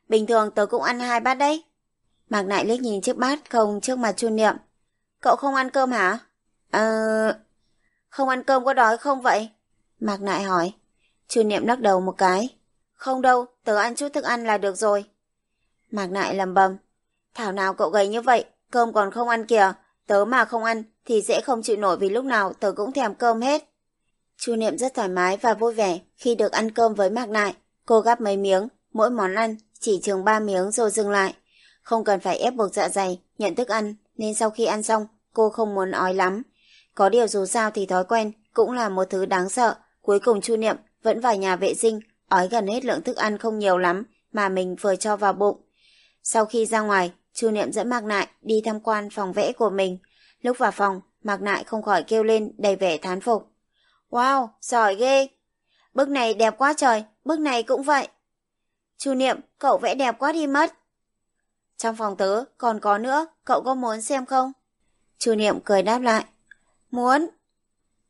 Bình thường tớ cũng ăn hai bát đấy. Mạc Nại liếc nhìn chiếc bát không trước mặt Chu Niệm. Cậu không ăn cơm hả? Ờ... Không ăn cơm có đói không vậy? Mạc Nại hỏi. Chu Niệm lắc đầu một cái. Không đâu, tớ ăn chút thức ăn là được rồi. Mạc Nại lầm bầm. Thảo nào cậu gầy như vậy, cơm còn không ăn kìa. Tớ mà không ăn thì sẽ không chịu nổi vì lúc nào tớ cũng thèm cơm hết. Chu Niệm rất thoải mái và vui vẻ khi được ăn cơm với Mạc Nại. Cô gắp mấy miếng, mỗi món ăn chỉ chừng ba miếng rồi dừng lại. Không cần phải ép buộc dạ dày, nhận thức ăn, nên sau khi ăn xong, cô không muốn ói lắm. Có điều dù sao thì thói quen cũng là một thứ đáng sợ. Cuối cùng Chu Niệm vẫn vào nhà vệ sinh, ói gần hết lượng thức ăn không nhiều lắm mà mình vừa cho vào bụng. Sau khi ra ngoài, Chu Niệm dẫn Mạc Nại đi tham quan phòng vẽ của mình. Lúc vào phòng, Mạc Nại không khỏi kêu lên đầy vẻ thán phục. Wow, giỏi ghê! Bức này đẹp quá trời, bức này cũng vậy. Chu Niệm, cậu vẽ đẹp quá đi mất. Trong phòng tớ còn có nữa, cậu có muốn xem không? Chu Niệm cười đáp lại. Muốn.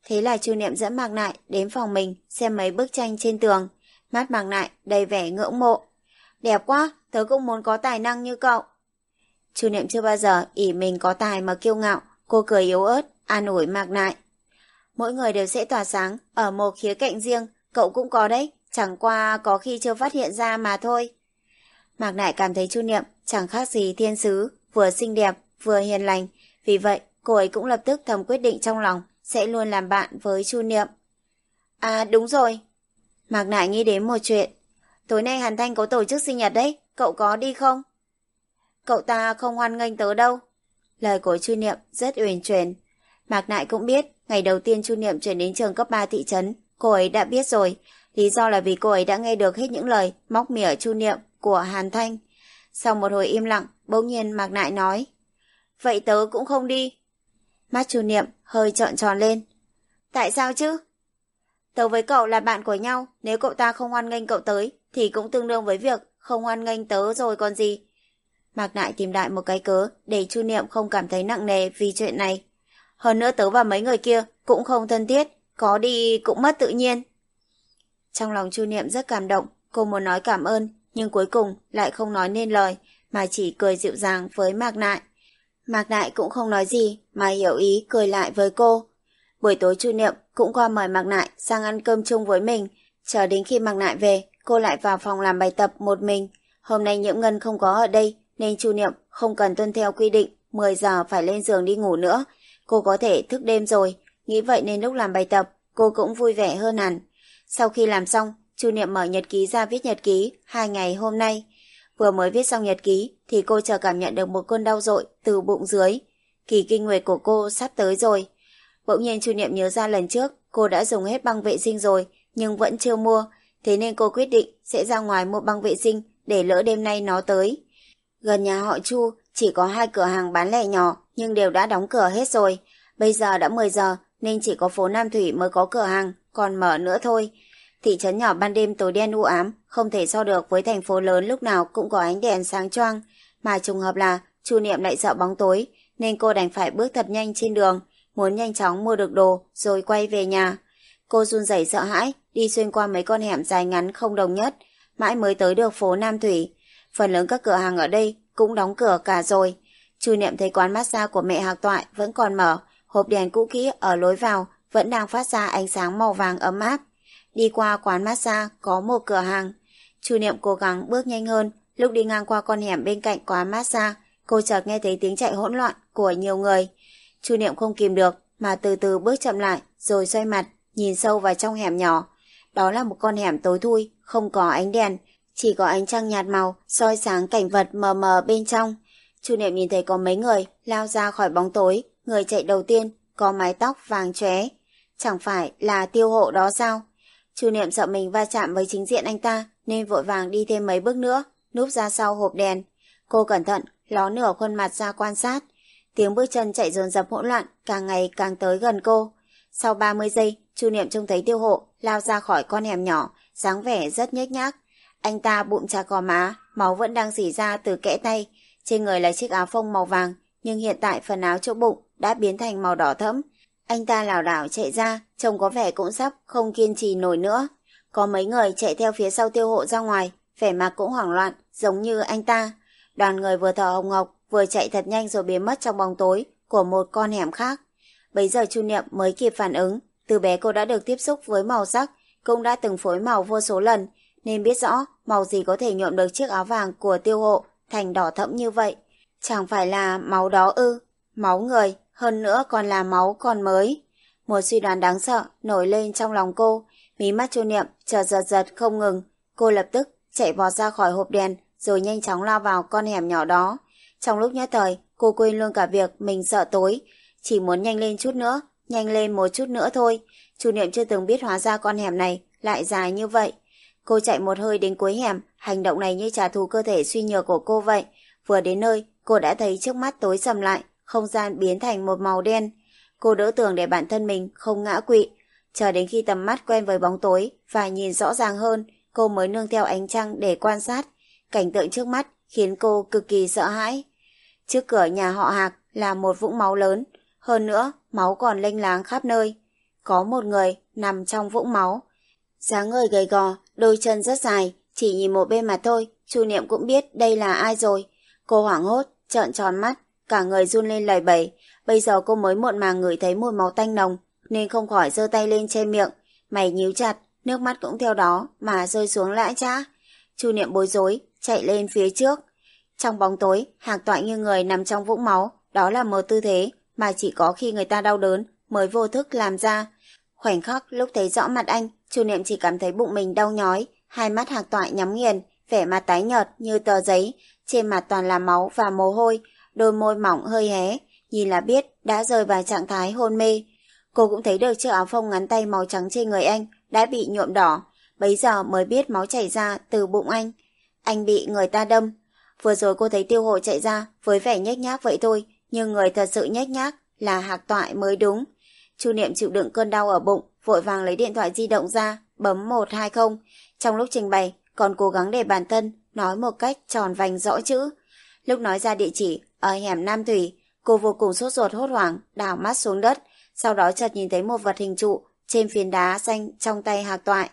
Thế là Chu Niệm dẫn Mạc Nại đến phòng mình xem mấy bức tranh trên tường. Mắt Mạc Nại đầy vẻ ngưỡng mộ. Đẹp quá, tớ cũng muốn có tài năng như cậu. Chu Niệm chưa bao giờ ỉ mình có tài mà kiêu ngạo, cô cười yếu ớt, an ủi Mạc Nại. Mỗi người đều sẽ tỏa sáng ở một khía cạnh riêng, cậu cũng có đấy, chẳng qua có khi chưa phát hiện ra mà thôi. Mạc Nại cảm thấy Chu Niệm chẳng khác gì thiên sứ, vừa xinh đẹp, vừa hiền lành, vì vậy cô ấy cũng lập tức thầm quyết định trong lòng sẽ luôn làm bạn với Chu Niệm. À đúng rồi. Mạc Nại nghĩ đến một chuyện. Tối nay Hàn Thanh có tổ chức sinh nhật đấy, cậu có đi không? Cậu ta không hoan nghênh tớ đâu. Lời của Chu Niệm rất uyển chuyển. Mạc Nại cũng biết, ngày đầu tiên Chu Niệm chuyển đến trường cấp 3 thị trấn, cô ấy đã biết rồi. Lý do là vì cô ấy đã nghe được hết những lời móc mỉa chu niệm của Hàn Thanh. Sau một hồi im lặng, bỗng nhiên Mạc Nại nói. Vậy tớ cũng không đi. Mắt chu niệm hơi trợn tròn lên. Tại sao chứ? Tớ với cậu là bạn của nhau, nếu cậu ta không hoan nghênh cậu tới, thì cũng tương đương với việc không hoan nghênh tớ rồi còn gì. Mạc Nại tìm đại một cái cớ để Chu Niệm không cảm thấy nặng nề vì chuyện này. Hơn nữa tớ và mấy người kia cũng không thân thiết, có đi cũng mất tự nhiên. Trong lòng Chu Niệm rất cảm động, cô muốn nói cảm ơn, nhưng cuối cùng lại không nói nên lời, mà chỉ cười dịu dàng với Mạc Nại. Mạc Nại cũng không nói gì, mà hiểu ý cười lại với cô. Buổi tối Chu Niệm cũng qua mời Mạc Nại sang ăn cơm chung với mình, chờ đến khi Mạc Nại về, cô lại vào phòng làm bài tập một mình. Hôm nay Nhiễm Ngân không có ở đây, nên Chu Niệm không cần tuân theo quy định 10 giờ phải lên giường đi ngủ nữa. Cô có thể thức đêm rồi, nghĩ vậy nên lúc làm bài tập, cô cũng vui vẻ hơn hẳn. Sau khi làm xong, Chu Niệm mở nhật ký ra viết nhật ký hai ngày hôm nay. Vừa mới viết xong nhật ký thì cô chờ cảm nhận được một cơn đau dội từ bụng dưới. Kỳ kinh nguyệt của cô sắp tới rồi. Bỗng nhiên Chu Niệm nhớ ra lần trước cô đã dùng hết băng vệ sinh rồi nhưng vẫn chưa mua. Thế nên cô quyết định sẽ ra ngoài mua băng vệ sinh để lỡ đêm nay nó tới. Gần nhà họ Chu chỉ có hai cửa hàng bán lẻ nhỏ nhưng đều đã đóng cửa hết rồi. Bây giờ đã 10 giờ nên chỉ có phố Nam Thủy mới có cửa hàng, còn mở nữa thôi. Thị trấn nhỏ ban đêm tối đen u ám, không thể so được với thành phố lớn lúc nào cũng có ánh đèn sáng choang. Mà trùng hợp là Chu Niệm lại sợ bóng tối, nên cô đành phải bước thật nhanh trên đường, muốn nhanh chóng mua được đồ rồi quay về nhà. Cô run rẩy sợ hãi, đi xuyên qua mấy con hẻm dài ngắn không đồng nhất, mãi mới tới được phố Nam Thủy. Phần lớn các cửa hàng ở đây cũng đóng cửa cả rồi. Chu Niệm thấy quán massage của mẹ Hạc Toại vẫn còn mở, hộp đèn cũ kỹ ở lối vào vẫn đang phát ra ánh sáng màu vàng ấm áp. Đi qua quán massage có một cửa hàng. Chu Niệm cố gắng bước nhanh hơn, lúc đi ngang qua con hẻm bên cạnh quán massage, cô chợt nghe thấy tiếng chạy hỗn loạn của nhiều người. Chu Niệm không kìm được mà từ từ bước chậm lại rồi xoay mặt, nhìn sâu vào trong hẻm nhỏ. Đó là một con hẻm tối thui, không có ánh đèn, chỉ có ánh trăng nhạt màu soi sáng cảnh vật mờ mờ bên trong. Chu Niệm nhìn thấy có mấy người lao ra khỏi bóng tối, người chạy đầu tiên có mái tóc vàng chóe, chẳng phải là tiêu hộ đó sao? Chu Niệm sợ mình va chạm với chính diện anh ta nên vội vàng đi thêm mấy bước nữa, núp ra sau hộp đèn. Cô cẩn thận, ló nửa khuôn mặt ra quan sát. Tiếng bước chân chạy dồn dập hỗn loạn, càng ngày càng tới gần cô. Sau 30 giây, Chu Niệm trông thấy tiêu hộ lao ra khỏi con hẻm nhỏ, dáng vẻ rất nhếch nhác. Anh ta bụng chà cò má, máu vẫn đang dỉ ra từ kẽ tay. Trên người là chiếc áo phông màu vàng, nhưng hiện tại phần áo chỗ bụng đã biến thành màu đỏ thẫm. Anh ta lảo đảo chạy ra, trông có vẻ cũng sắp không kiên trì nổi nữa. Có mấy người chạy theo phía sau tiêu hộ ra ngoài, vẻ mặt cũng hoảng loạn, giống như anh ta. Đoàn người vừa thở hồng ngọc, vừa chạy thật nhanh rồi biến mất trong bóng tối của một con hẻm khác. Bây giờ Chu Niệm mới kịp phản ứng, từ bé cô đã được tiếp xúc với màu sắc, cũng đã từng phối màu vô số lần, nên biết rõ màu gì có thể nhuộm được chiếc áo vàng của tiêu hộ thành đỏ thẫm như vậy. Chẳng phải là máu đó ư, máu người, hơn nữa còn là máu còn mới. Một suy đoán đáng sợ nổi lên trong lòng cô, mí mắt chu niệm chợt giật giật không ngừng. Cô lập tức chạy vọt ra khỏi hộp đèn rồi nhanh chóng lao vào con hẻm nhỏ đó. Trong lúc nhất thời, cô quên luôn cả việc mình sợ tối, chỉ muốn nhanh lên chút nữa, nhanh lên một chút nữa thôi. Chu niệm chưa từng biết hóa ra con hẻm này lại dài như vậy. Cô chạy một hơi đến cuối hẻm, hành động này như trả thù cơ thể suy nhược của cô vậy. Vừa đến nơi, cô đã thấy trước mắt tối sầm lại, không gian biến thành một màu đen. Cô đỡ tường để bản thân mình không ngã quỵ. Chờ đến khi tầm mắt quen với bóng tối và nhìn rõ ràng hơn, cô mới nương theo ánh trăng để quan sát. Cảnh tượng trước mắt khiến cô cực kỳ sợ hãi. Trước cửa nhà họ Hạc là một vũng máu lớn, hơn nữa máu còn lênh láng khắp nơi. Có một người nằm trong vũng máu. dáng người gầy gò, đôi chân rất dài, chỉ nhìn một bên mà thôi, Chu Niệm cũng biết đây là ai rồi. Cô hoảng hốt, trợn tròn mắt, cả người run lên lầy bẩy. Bây giờ cô mới muộn màng ngửi thấy mùi máu tanh nồng, nên không khỏi giơ tay lên che miệng. Mày nhíu chặt, nước mắt cũng theo đó mà rơi xuống lãi chã. Chu Niệm bối rối, chạy lên phía trước. Trong bóng tối, hạc toại như người nằm trong vũng máu, đó là một tư thế mà chỉ có khi người ta đau đớn mới vô thức làm ra. Khoảnh khắc lúc thấy rõ mặt anh, Chu Niệm chỉ cảm thấy bụng mình đau nhói, hai mắt hạc toại nhắm nghiền, vẻ mặt tái nhợt như tờ giấy, trên mặt toàn là máu và mồ hôi, đôi môi mỏng hơi hé, nhìn là biết đã rơi vào trạng thái hôn mê. Cô cũng thấy được chiếc áo phông ngắn tay màu trắng trên người anh, đã bị nhuộm đỏ, bấy giờ mới biết máu chảy ra từ bụng anh. Anh bị người ta đâm. Vừa rồi cô thấy tiêu hộ chạy ra với vẻ nhếch nhác vậy thôi, nhưng người thật sự nhếch nhác là hạc toại mới đúng. Chu Niệm chịu đựng cơn đau ở bụng, vội vàng lấy điện thoại di động ra, bấm 120. Trong lúc trình bày, còn cố gắng để bản thân nói một cách tròn vành rõ chữ. Lúc nói ra địa chỉ ở hẻm Nam Thủy, cô vô cùng sốt ruột hốt hoảng, đảo mắt xuống đất, sau đó chợt nhìn thấy một vật hình trụ trên phiến đá xanh trong tay hạc toại.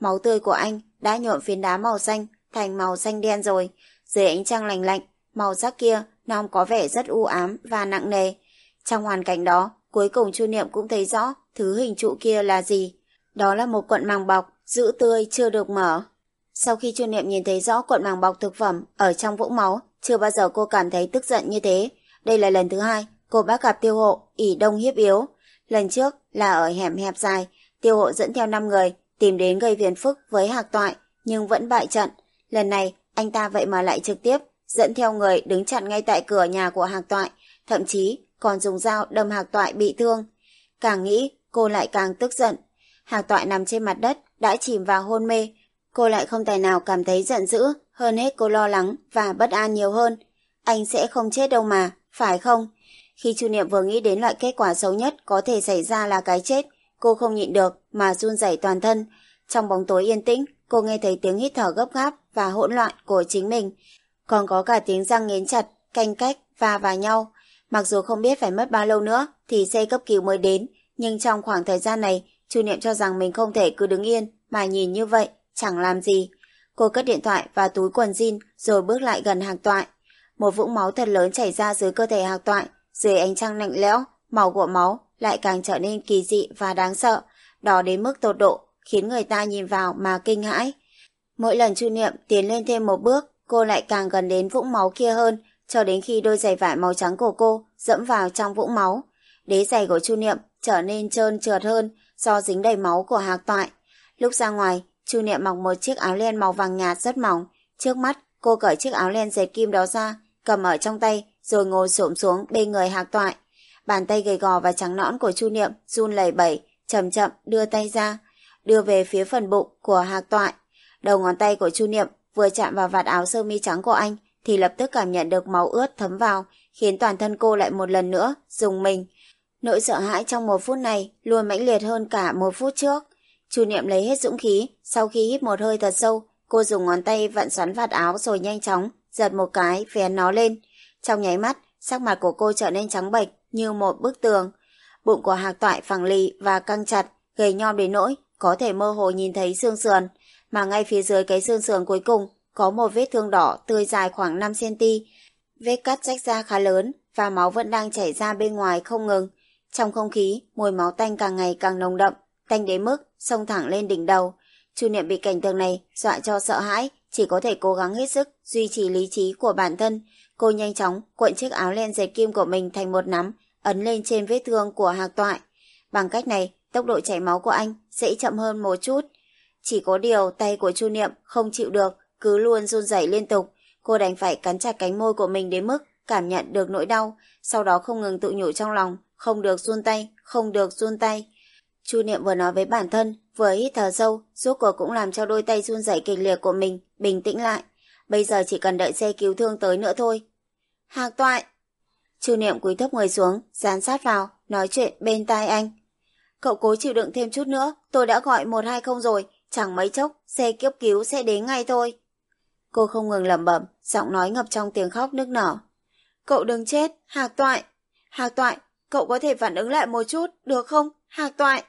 Máu tươi của anh đã nhuộm phiến đá màu xanh thành màu xanh đen rồi. Dưới ánh trăng lành lạnh, màu sắc kia non có vẻ rất u ám và nặng nề. Trong hoàn cảnh đó, cuối cùng Chu Niệm cũng thấy rõ thứ hình trụ kia là gì. Đó là một cuộn màng bọc, giữ tươi chưa được mở. Sau khi Chu Niệm nhìn thấy rõ cuộn màng bọc thực phẩm ở trong vũng máu, chưa bao giờ cô cảm thấy tức giận như thế. Đây là lần thứ hai cô bác gặp tiêu hộ, ỉ đông hiếp yếu. Lần trước là ở hẻm hẹp dài, tiêu hộ dẫn theo 5 người, tìm đến gây phiền phức với hạc toại, nhưng vẫn bại trận. Lần này, anh ta vậy mà lại trực tiếp dẫn theo người đứng chặn ngay tại cửa nhà của hạc toại, thậm chí còn dùng dao đâm hạc toại bị thương. Càng nghĩ, cô lại càng tức giận. Hạc toại nằm trên mặt đất, đã chìm vào hôn mê. Cô lại không tài nào cảm thấy giận dữ, hơn hết cô lo lắng và bất an nhiều hơn. Anh sẽ không chết đâu mà, phải không? Khi Chu Niệm vừa nghĩ đến loại kết quả xấu nhất có thể xảy ra là cái chết, cô không nhịn được mà run rẩy toàn thân. Trong bóng tối yên tĩnh, cô nghe thấy tiếng hít thở gấp gáp và hỗn loạn của chính mình. Còn có cả tiếng răng nghiến chặt, canh cách, va vào nhau. Mặc dù không biết phải mất bao lâu nữa thì xe cấp cứu mới đến, nhưng trong khoảng thời gian này, Chu Niệm cho rằng mình không thể cứ đứng yên mà nhìn như vậy, chẳng làm gì. Cô cất điện thoại và túi quần jean rồi bước lại gần hàng toại. Một vũng máu thật lớn chảy ra dưới cơ thể hàng toại, dưới ánh trăng lạnh lẽo, màu của máu lại càng trở nên kỳ dị và đáng sợ, đỏ đến mức tột độ, khiến người ta nhìn vào mà kinh hãi. Mỗi lần Chu Niệm tiến lên thêm một bước, cô lại càng gần đến vũng máu kia hơn, cho đến khi đôi giày vải màu trắng của cô dẫm vào trong vũng máu. Đế giày của Chu Niệm trở nên trơn trượt hơn do dính đầy máu của hạc toại. Lúc ra ngoài, Chu Niệm mặc một chiếc áo len màu vàng nhạt rất mỏng. Trước mắt, cô cởi chiếc áo len dệt kim đó ra, cầm ở trong tay, rồi ngồi xổm xuống bên người hạc toại. Bàn tay gầy gò và trắng nõn của Chu Niệm run lẩy bẩy, chậm chậm đưa tay ra, đưa về phía phần bụng của hạc toại. Đầu ngón tay của Chu Niệm vừa chạm vào vạt áo sơ mi trắng của anh thì lập tức cảm nhận được máu ướt thấm vào, khiến toàn thân cô lại một lần nữa dùng mình. Nỗi sợ hãi trong một phút này luôn mãnh liệt hơn cả một phút trước. Chu Niệm lấy hết dũng khí, sau khi hít một hơi thật sâu, cô dùng ngón tay vặn xoắn vạt áo rồi nhanh chóng giật một cái vén nó lên. Trong nháy mắt, sắc mặt của cô trở nên trắng bệch như một bức tường. Bụng của Hạc Toại phẳng lì và căng chặt, gầy nhom đến nỗi có thể mơ hồ nhìn thấy xương sườn, mà ngay phía dưới cái xương sườn cuối cùng có một vết thương đỏ tươi dài khoảng 5cm. Vết cắt rách ra khá lớn và máu vẫn đang chảy ra bên ngoài không ngừng. Trong không khí, mùi máu tanh càng ngày càng nồng đậm, tanh đến mức xông thẳng lên đỉnh đầu. Chu Niệm bị cảnh tượng này dọa cho sợ hãi, chỉ có thể cố gắng hết sức duy trì lý trí của bản thân. Cô nhanh chóng cuộn chiếc áo len dệt kim của mình thành một nắm, ấn lên trên vết thương của hạc toại. Bằng cách này, tốc độ chảy máu của anh sẽ chậm hơn một chút. Chỉ có điều tay của Chu Niệm không chịu được, cứ luôn run rẩy liên tục. Cô đành phải cắn chặt cánh môi của mình đến mức cảm nhận được nỗi đau, sau đó không ngừng tự nhủ trong lòng, không được run tay, không được run tay. Chu Niệm vừa nói với bản thân, vừa hít thở sâu, rốt cuộc cũng làm cho đôi tay run rẩy kịch liệt của mình bình tĩnh lại. Bây giờ chỉ cần đợi xe cứu thương tới nữa thôi. Hạc toại! Chu Niệm cúi thấp người xuống, dán sát vào, nói chuyện bên tai anh. Cậu cố chịu đựng thêm chút nữa, tôi đã gọi 120 rồi, chẳng mấy chốc, xe cấp cứu sẽ đến ngay thôi. Cô không ngừng lẩm bẩm, giọng nói ngập trong tiếng khóc nức nở. Cậu đừng chết, Hạc Toại. Hạc Toại, cậu có thể phản ứng lại một chút, được không, Hạc Toại?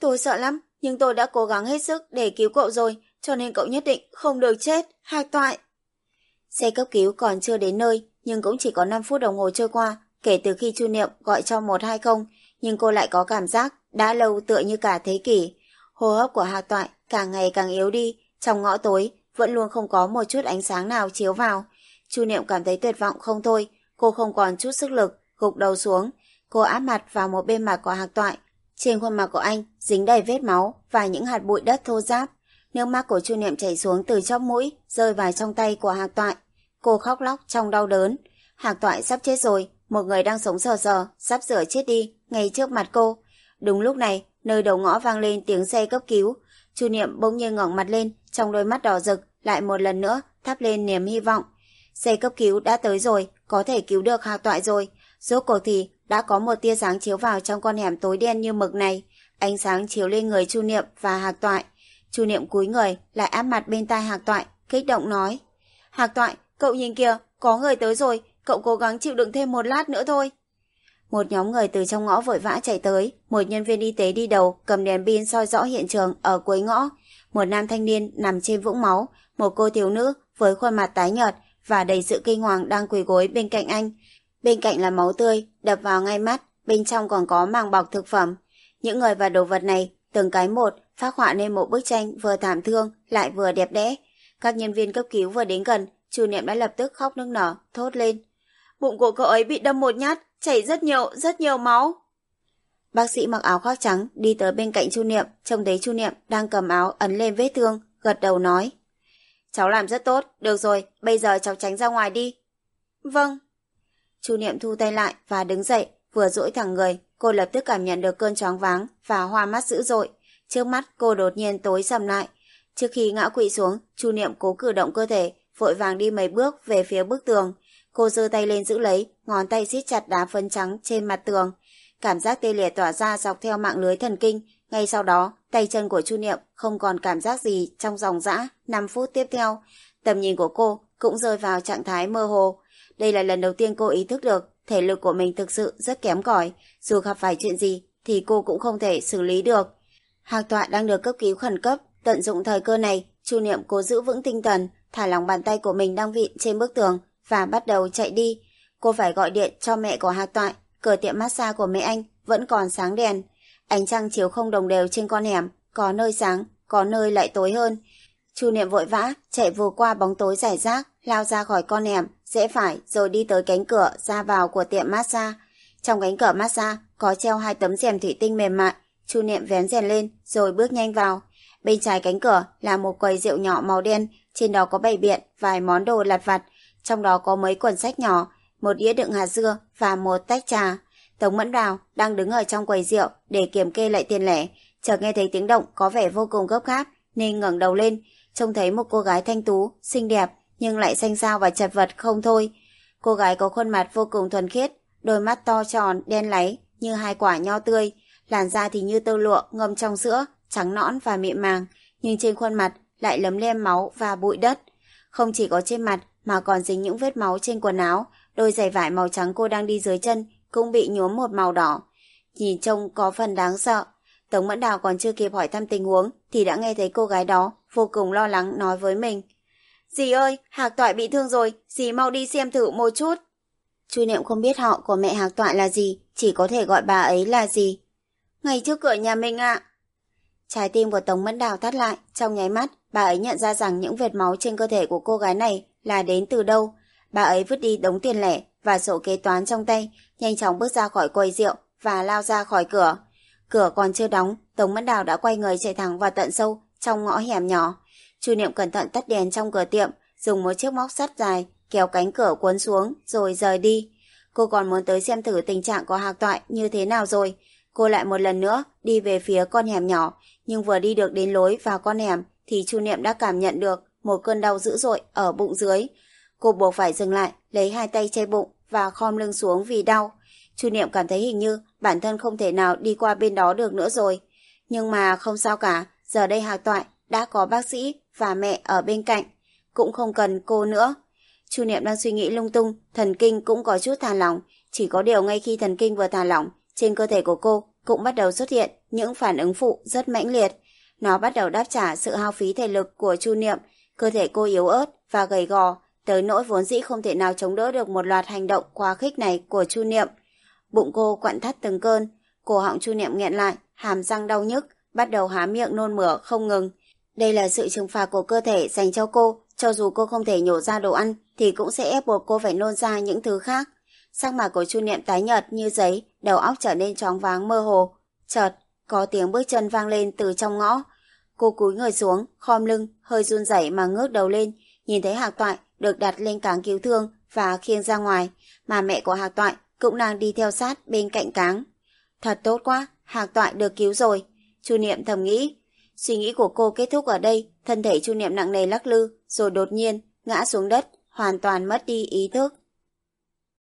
Tôi sợ lắm, nhưng tôi đã cố gắng hết sức để cứu cậu rồi, cho nên cậu nhất định không được chết, Hạc Toại. Xe cấp cứu còn chưa đến nơi, nhưng cũng chỉ có 5 phút đồng hồ trôi qua, kể từ khi Chu Niệm gọi cho 120, nhưng cô lại có cảm giác đã lâu tựa như cả thế kỷ. Hô hấp của Hà Toại càng ngày càng yếu đi, trong ngõ tối vẫn luôn không có một chút ánh sáng nào chiếu vào. Chu Niệm cảm thấy tuyệt vọng không thôi, cô không còn chút sức lực, gục đầu xuống. Cô áp mặt vào một bên mặt của Hạc Toại. Trên khuôn mặt của anh dính đầy vết máu và những hạt bụi đất thô ráp. Nước mắt của Chu Niệm chảy xuống từ chóp mũi, rơi vào trong tay của Hạc Toại. Cô khóc lóc trong đau đớn. Hạc Toại sắp chết rồi, một người đang sống sờ sờ, sắp sửa chết đi, ngay trước mặt cô. Đúng lúc này, nơi đầu ngõ vang lên tiếng xe cấp cứu. Chu Niệm bỗng nhiên ngẩng mặt lên, trong đôi mắt đỏ rực, lại một lần nữa thắp lên niềm hy vọng. Xe cấp cứu đã tới rồi, có thể cứu được Hạc Toại rồi. Rốt cuộc thì đã có một tia sáng chiếu vào trong con hẻm tối đen như mực này. Ánh sáng chiếu lên người Chu Niệm và Hạc Toại. Chu Niệm cúi người, lại áp mặt bên tai Hạc Toại, kích động nói. Hạc Toại, cậu nhìn kìa, có người tới rồi, cậu cố gắng chịu đựng thêm một lát nữa thôi. Một nhóm người từ trong ngõ vội vã chạy tới, một nhân viên y tế đi đầu, cầm đèn pin soi rõ hiện trường ở cuối ngõ. Một nam thanh niên nằm trên vũng máu, một cô thiếu nữ với khuôn mặt tái nhợt và đầy sự kinh hoàng đang quỳ gối bên cạnh anh. Bên cạnh là máu tươi, đập vào ngay mắt, bên trong còn có màng bọc thực phẩm. Những người và đồ vật này, từng cái một, phát họa nên một bức tranh vừa thảm thương lại vừa đẹp đẽ. Các nhân viên cấp cứu vừa đến gần, chủ niệm đã lập tức khóc nức nở, thốt lên. Bụng của cậu ấy bị đâm một nhát, chảy rất nhiều, rất nhiều máu. Bác sĩ mặc áo khoác trắng đi tới bên cạnh Chu Niệm, trông thấy Chu Niệm đang cầm áo ấn lên vết thương, gật đầu nói. Cháu làm rất tốt, được rồi, bây giờ cháu tránh ra ngoài đi. Vâng. Chu Niệm thu tay lại và đứng dậy, vừa duỗi thẳng người, cô lập tức cảm nhận được cơn choáng váng và hoa mắt dữ dội. Trước mắt cô đột nhiên tối sầm lại. Trước khi ngã quỵ xuống, Chu Niệm cố cử động cơ thể, vội vàng đi mấy bước về phía bức tường. Cô giơ tay lên giữ lấy, ngón tay siết chặt đá phấn trắng trên mặt tường. Cảm giác tê liệt tỏa ra dọc theo mạng lưới thần kinh. Ngay sau đó, tay chân của Chu Niệm không còn cảm giác gì trong dòng dã 5 phút tiếp theo. Tầm nhìn của cô cũng rơi vào trạng thái mơ hồ. Đây là lần đầu tiên cô ý thức được thể lực của mình thực sự rất kém cỏi. Dù gặp phải chuyện gì thì cô cũng không thể xử lý được. Hạc tọa đang được cấp cứu khẩn cấp. Tận dụng thời cơ này, Chu Niệm cố giữ vững tinh thần, thả lỏng bàn tay của mình đang vịn trên bức tường và bắt đầu chạy đi. Cô phải gọi điện cho mẹ của Hạc Toại, cửa tiệm massage của mẹ anh vẫn còn sáng đèn. Ánh trăng chiếu không đồng đều trên con hẻm, có nơi sáng, có nơi lại tối hơn. Chu Niệm vội vã, chạy vừa qua bóng tối rải rác, lao ra khỏi con hẻm, rẽ phải rồi đi tới cánh cửa ra vào của tiệm massage. Trong cánh cửa massage có treo hai tấm rèm thủy tinh mềm mại, Chu Niệm vén rèm lên rồi bước nhanh vào. Bên trái cánh cửa là một quầy rượu nhỏ màu đen, trên đó có bày biện vài món đồ lặt vặt, trong đó có mấy cuốn sách nhỏ, một đĩa đựng hạt dưa và một tách trà. Tống Mẫn Đào đang đứng ở trong quầy rượu để kiểm kê lại tiền lẻ, chợt nghe thấy tiếng động có vẻ vô cùng gấp gáp nên ngẩng đầu lên, trông thấy một cô gái thanh tú, xinh đẹp nhưng lại xanh xao và chật vật không thôi. Cô gái có khuôn mặt vô cùng thuần khiết, đôi mắt to tròn, đen láy như hai quả nho tươi, làn da thì như tơ lụa ngâm trong sữa, trắng nõn và mịn màng, nhưng trên khuôn mặt lại lấm lem máu và bụi đất. Không chỉ có trên mặt mà còn dính những vết máu trên quần áo, đôi giày vải màu trắng cô đang đi dưới chân cũng bị nhuốm một màu đỏ. Nhìn trông có phần đáng sợ. Tống Mẫn Đào còn chưa kịp hỏi thăm tình huống thì đã nghe thấy cô gái đó vô cùng lo lắng nói với mình. Dì ơi, Hạc Toại bị thương rồi, dì mau đi xem thử một chút. Chu Niệm không biết họ của mẹ Hạc Toại là gì, chỉ có thể gọi bà ấy là gì. Ngay trước cửa nhà mình ạ. Trái tim của Tống Mẫn Đào thắt lại, trong nháy mắt, bà ấy nhận ra rằng những vệt máu trên cơ thể của cô gái này là đến từ đâu. Bà ấy vứt đi đống tiền lẻ và sổ kế toán trong tay, nhanh chóng bước ra khỏi quầy rượu và lao ra khỏi cửa. Cửa còn chưa đóng, Tống Mẫn Đào đã quay người chạy thẳng vào tận sâu trong ngõ hẻm nhỏ. Chu Niệm cẩn thận tắt đèn trong cửa tiệm, dùng một chiếc móc sắt dài kéo cánh cửa cuốn xuống rồi rời đi. Cô còn muốn tới xem thử tình trạng của Hạc Toại như thế nào rồi. Cô lại một lần nữa đi về phía con hẻm nhỏ, nhưng vừa đi được đến lối vào con hẻm thì Chu Niệm đã cảm nhận được một cơn đau dữ dội ở bụng dưới. Cô buộc phải dừng lại, lấy hai tay che bụng và khom lưng xuống vì đau. Chu Niệm cảm thấy hình như bản thân không thể nào đi qua bên đó được nữa rồi. Nhưng mà không sao cả, giờ đây Hạc Toại đã có bác sĩ và mẹ ở bên cạnh. Cũng không cần cô nữa. Chu Niệm đang suy nghĩ lung tung, thần kinh cũng có chút thả lỏng. Chỉ có điều ngay khi thần kinh vừa thả lỏng, trên cơ thể của cô cũng bắt đầu xuất hiện những phản ứng phụ rất mãnh liệt. Nó bắt đầu đáp trả sự hao phí thể lực của Chu Niệm, cơ thể cô yếu ớt và gầy gò, tới nỗi vốn dĩ không thể nào chống đỡ được một loạt hành động quá khích này của Chu Niệm. Bụng cô quặn thắt từng cơn, cổ họng Chu Niệm nghẹn lại, hàm răng đau nhức, bắt đầu há miệng nôn mửa không ngừng. Đây là sự trừng phạt của cơ thể dành cho cô, cho dù cô không thể nhổ ra đồ ăn thì cũng sẽ ép buộc cô phải nôn ra những thứ khác. Sắc mặt của Chu Niệm tái nhợt như giấy, đầu óc trở nên choáng váng mơ hồ. Chợt, có tiếng bước chân vang lên từ trong ngõ. Cô cúi người xuống, khom lưng, hơi run rẩy mà ngước đầu lên, nhìn thấy Hạc Toại được đặt lên cáng cứu thương và khiêng ra ngoài, mà mẹ của Hạc Toại cũng đang đi theo sát bên cạnh cáng. Thật tốt quá, Hạc Toại được cứu rồi. Chu Niệm thầm nghĩ. Suy nghĩ của cô kết thúc ở đây, thân thể Chu Niệm nặng nề lắc lư, rồi đột nhiên ngã xuống đất, hoàn toàn mất đi ý thức.